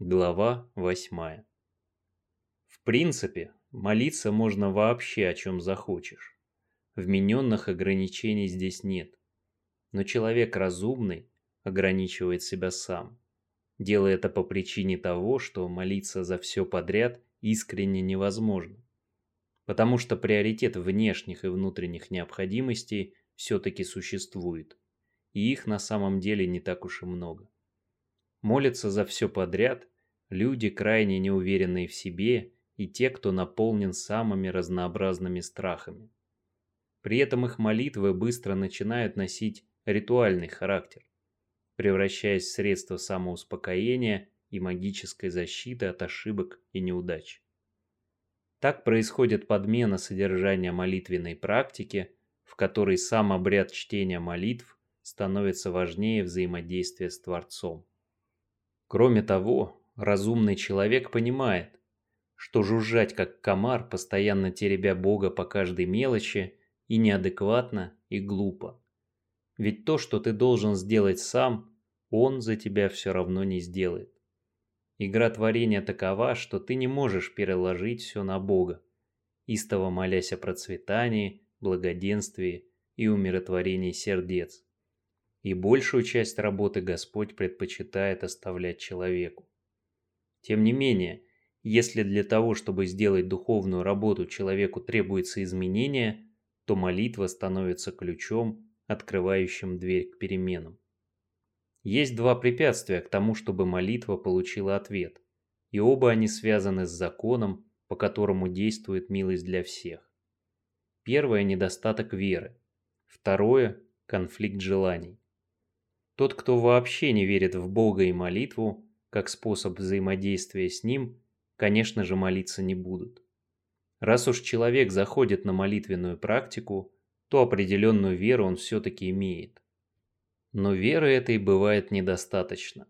Глава 8. В принципе, молиться можно вообще о чем захочешь. Вмененных ограничений здесь нет. Но человек разумный ограничивает себя сам, делая это по причине того, что молиться за все подряд искренне невозможно. Потому что приоритет внешних и внутренних необходимостей все-таки существует, и их на самом деле не так уж и много молятся за все подряд люди, крайне неуверенные в себе и те, кто наполнен самыми разнообразными страхами. При этом их молитвы быстро начинают носить ритуальный характер, превращаясь в средство самоуспокоения и магической защиты от ошибок и неудач. Так происходит подмена содержания молитвенной практики, в которой сам обряд чтения молитв становится важнее взаимодействия с Творцом. Кроме того, разумный человек понимает, что жужжать как комар, постоянно теребя Бога по каждой мелочи, и неадекватно, и глупо. Ведь то, что ты должен сделать сам, Он за тебя все равно не сделает. Игра творения такова, что ты не можешь переложить все на Бога, истово молясь о процветании, благоденствии и умиротворении сердец и большую часть работы Господь предпочитает оставлять человеку. Тем не менее, если для того, чтобы сделать духовную работу человеку требуется изменение, то молитва становится ключом, открывающим дверь к переменам. Есть два препятствия к тому, чтобы молитва получила ответ, и оба они связаны с законом, по которому действует милость для всех. Первое – недостаток веры, второе – конфликт желаний. Тот, кто вообще не верит в Бога и молитву, как способ взаимодействия с Ним, конечно же молиться не будут. Раз уж человек заходит на молитвенную практику, то определенную веру он все-таки имеет. Но веры этой бывает недостаточно.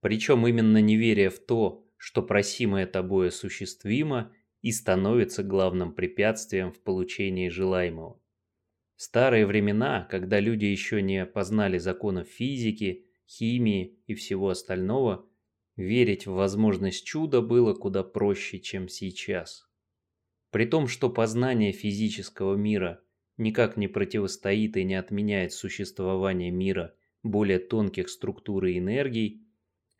Причем именно неверие в то, что просимое тобой осуществимо и становится главным препятствием в получении желаемого. Старые времена, когда люди еще не познали законов физики, химии и всего остального, верить в возможность чуда было куда проще, чем сейчас. При том, что познание физического мира никак не противостоит и не отменяет существование мира более тонких структур и энергий,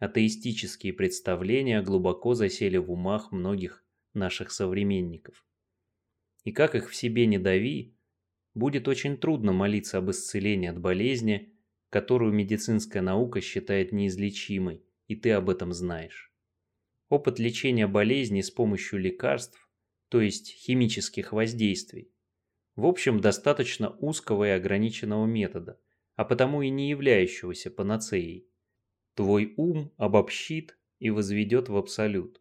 атеистические представления глубоко засели в умах многих наших современников. И как их в себе не дави, будет очень трудно молиться об исцелении от болезни, которую медицинская наука считает неизлечимой, и ты об этом знаешь. Опыт лечения болезни с помощью лекарств, то есть химических воздействий, в общем, достаточно узкого и ограниченного метода, а потому и не являющегося панацеей. Твой ум обобщит и возведет в абсолют,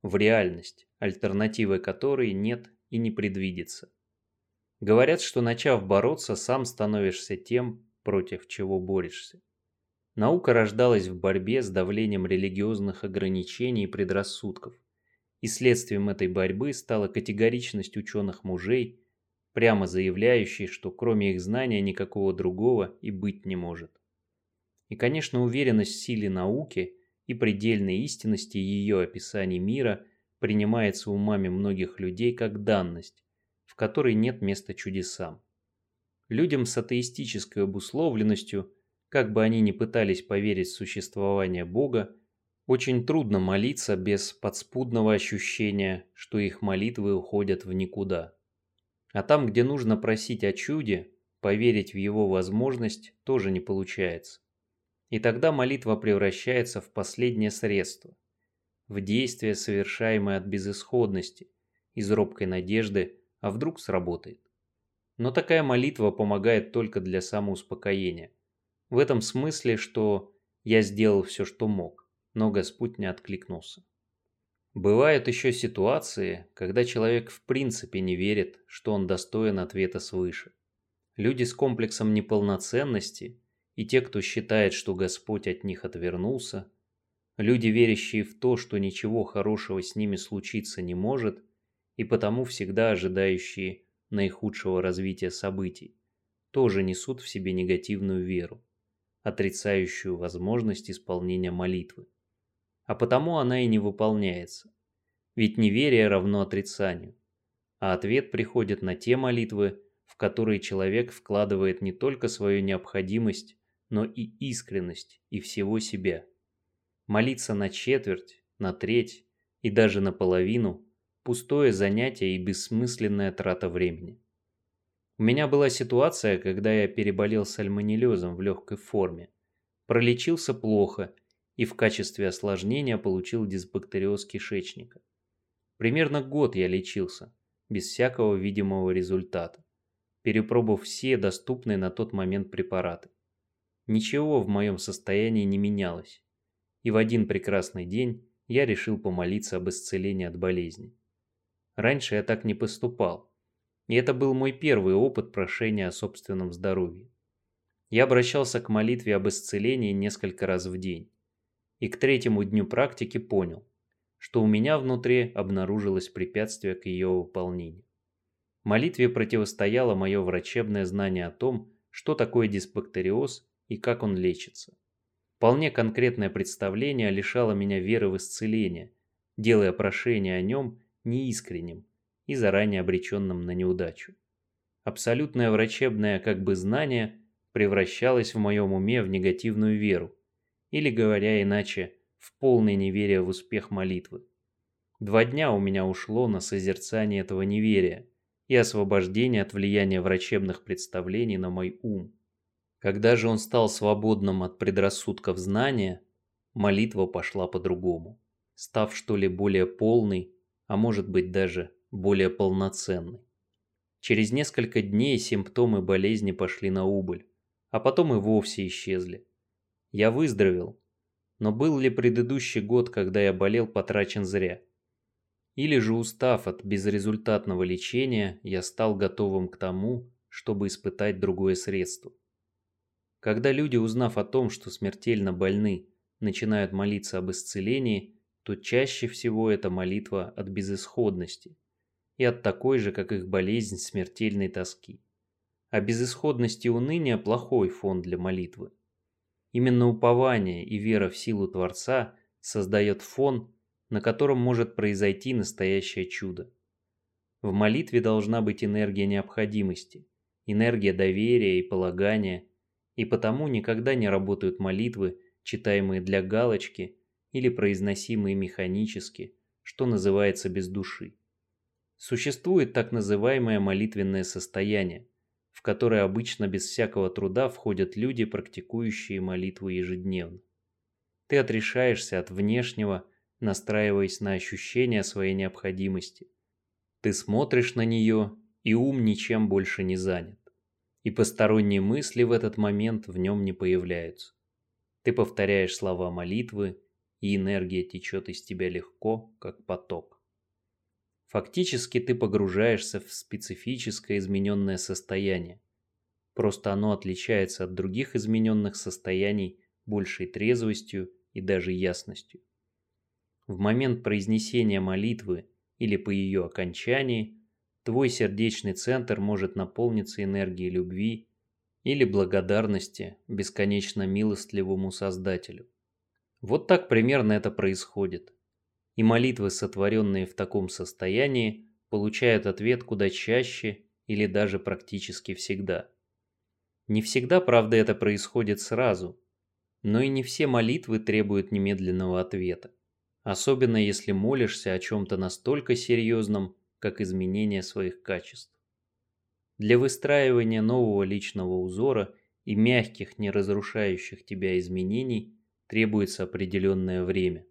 в реальность, альтернативы которой нет и не предвидится. Говорят, что начав бороться, сам становишься тем, против чего борешься. Наука рождалась в борьбе с давлением религиозных ограничений и предрассудков. И следствием этой борьбы стала категоричность ученых мужей, прямо заявляющей, что кроме их знания никакого другого и быть не может. И, конечно, уверенность в силе науки и предельной истинности ее описаний мира принимается умами многих людей как данность, в которой нет места чудесам. Людям с атеистической обусловленностью, как бы они ни пытались поверить в существование Бога, очень трудно молиться без подспудного ощущения, что их молитвы уходят в никуда. А там, где нужно просить о чуде, поверить в его возможность тоже не получается. И тогда молитва превращается в последнее средство, в действие, совершаемое от безысходности, из робкой надежды а вдруг сработает. Но такая молитва помогает только для самоуспокоения. В этом смысле, что я сделал все, что мог, но Господь не откликнулся. Бывают еще ситуации, когда человек в принципе не верит, что он достоин ответа свыше. Люди с комплексом неполноценности и те, кто считает, что Господь от них отвернулся, люди, верящие в то, что ничего хорошего с ними случиться не может – и потому всегда ожидающие наихудшего развития событий, тоже несут в себе негативную веру, отрицающую возможность исполнения молитвы. а потому она и не выполняется. Ведь неверие равно отрицанию. А ответ приходит на те молитвы, в которые человек вкладывает не только свою необходимость, но и искренность и всего себя. Молиться на четверть, на треть и даже наполовину – пустое занятие и бессмысленная трата времени. У меня была ситуация, когда я переболел сальмонеллезом в легкой форме, пролечился плохо и в качестве осложнения получил дисбактериоз кишечника. Примерно год я лечился, без всякого видимого результата, перепробовав все доступные на тот момент препараты. Ничего в моем состоянии не менялось, и в один прекрасный день я решил помолиться об исцелении от болезни. Раньше я так не поступал, и это был мой первый опыт прошения о собственном здоровье. Я обращался к молитве об исцелении несколько раз в день, и к третьему дню практики понял, что у меня внутри обнаружилось препятствие к ее выполнению. Молитве противостояло мое врачебное знание о том, что такое дисбактериоз и как он лечится. Вполне конкретное представление лишало меня веры в исцеление, делая прошение о нем неискренним и заранее обреченным на неудачу. Абсолютное врачебное как бы знание превращалось в моем уме в негативную веру, или, говоря иначе, в полное неверие в успех молитвы. Два дня у меня ушло на созерцание этого неверия и освобождение от влияния врачебных представлений на мой ум. Когда же он стал свободным от предрассудков знания, молитва пошла по-другому, став что ли более полной, а может быть даже более полноценной. Через несколько дней симптомы болезни пошли на убыль, а потом и вовсе исчезли. Я выздоровел, но был ли предыдущий год, когда я болел, потрачен зря? Или же устав от безрезультатного лечения, я стал готовым к тому, чтобы испытать другое средство? Когда люди, узнав о том, что смертельно больны, начинают молиться об исцелении, то чаще всего это молитва от безысходности и от такой же, как их болезнь, смертельной тоски. А безысходность и уныние – плохой фон для молитвы. Именно упование и вера в силу Творца создает фон, на котором может произойти настоящее чудо. В молитве должна быть энергия необходимости, энергия доверия и полагания – и потому никогда не работают молитвы, читаемые для галочки или произносимые механически, что называется без души. Существует так называемое молитвенное состояние, в которое обычно без всякого труда входят люди, практикующие молитву ежедневно. Ты отрешаешься от внешнего, настраиваясь на ощущение своей необходимости. Ты смотришь на нее, и ум ничем больше не занят и посторонние мысли в этот момент в нем не появляются. Ты повторяешь слова молитвы, и энергия течет из тебя легко, как поток. Фактически ты погружаешься в специфическое измененное состояние. Просто оно отличается от других измененных состояний большей трезвостью и даже ясностью. В момент произнесения молитвы или по ее окончании твой сердечный центр может наполниться энергией любви или благодарности бесконечно милостливому Создателю. Вот так примерно это происходит. И молитвы, сотворенные в таком состоянии, получают ответ куда чаще или даже практически всегда. Не всегда, правда, это происходит сразу, но и не все молитвы требуют немедленного ответа. Особенно если молишься о чем-то настолько серьезном, как изменение своих качеств. Для выстраивания нового личного узора и мягких, не разрушающих тебя изменений требуется определенное время.